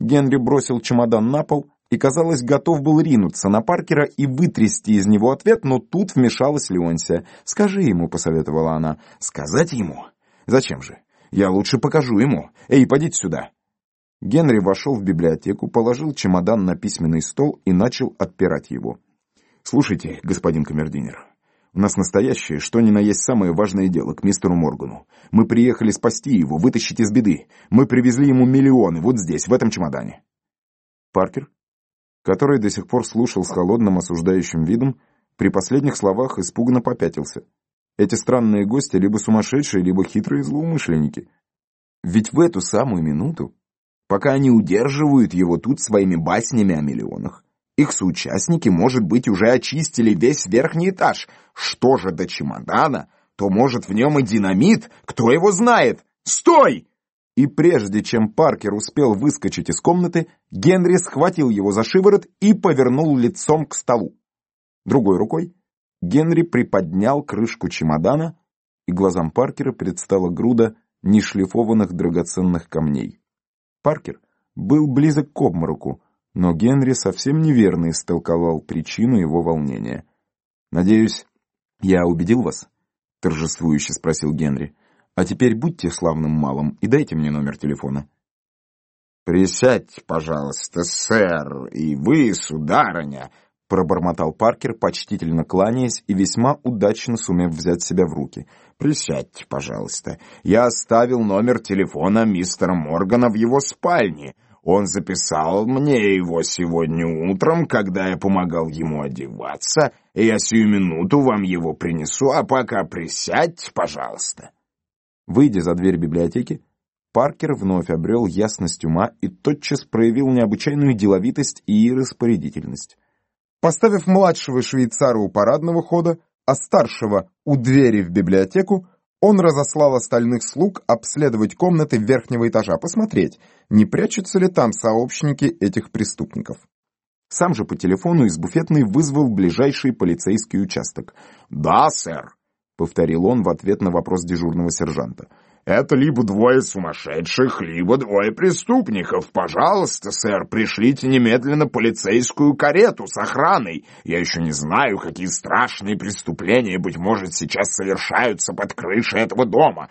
Генри бросил чемодан на пол и, казалось, готов был ринуться на Паркера и вытрясти из него ответ, но тут вмешалась Леонсия. «Скажи ему», — посоветовала она. «Сказать ему? Зачем же? Я лучше покажу ему. Эй, подите сюда». Генри вошел в библиотеку, положил чемодан на письменный стол и начал отпирать его. «Слушайте, господин камердинер, у нас настоящее, что ни на есть самое важное дело, к мистеру Моргану. Мы приехали спасти его, вытащить из беды. Мы привезли ему миллионы вот здесь, в этом чемодане». Паркер, который до сих пор слушал с холодным осуждающим видом, при последних словах испуганно попятился. Эти странные гости либо сумасшедшие, либо хитрые злоумышленники. Ведь в эту самую минуту пока они удерживают его тут своими баснями о миллионах. Их соучастники, может быть, уже очистили весь верхний этаж. Что же до чемодана, то, может, в нем и динамит, кто его знает? Стой! И прежде чем Паркер успел выскочить из комнаты, Генри схватил его за шиворот и повернул лицом к столу. Другой рукой Генри приподнял крышку чемодана, и глазам Паркера предстала груда нешлифованных драгоценных камней. Паркер был близок к обмороку, но Генри совсем неверно истолковал причину его волнения. «Надеюсь, я убедил вас?» — торжествующе спросил Генри. «А теперь будьте славным малым и дайте мне номер телефона». «Присядьте, пожалуйста, сэр, и вы, сударыня», — пробормотал Паркер, почтительно кланяясь и весьма удачно сумев взять себя в руки. Присядьте, пожалуйста. Я оставил номер телефона мистера Моргана в его спальне. Он записал мне его сегодня утром, когда я помогал ему одеваться, и я сию минуту вам его принесу, а пока присядьте, пожалуйста». Выйдя за дверь библиотеки, Паркер вновь обрел ясность ума и тотчас проявил необычайную деловитость и распорядительность. Поставив младшего швейцара у парадного хода, а старшего у двери в библиотеку, он разослал остальных слуг обследовать комнаты верхнего этажа, посмотреть, не прячутся ли там сообщники этих преступников. Сам же по телефону из буфетной вызвал ближайший полицейский участок. «Да, сэр», — повторил он в ответ на вопрос дежурного сержанта. Это либо двое сумасшедших, либо двое преступников. Пожалуйста, сэр, пришлите немедленно полицейскую карету с охраной. Я еще не знаю, какие страшные преступления, быть может, сейчас совершаются под крышей этого дома.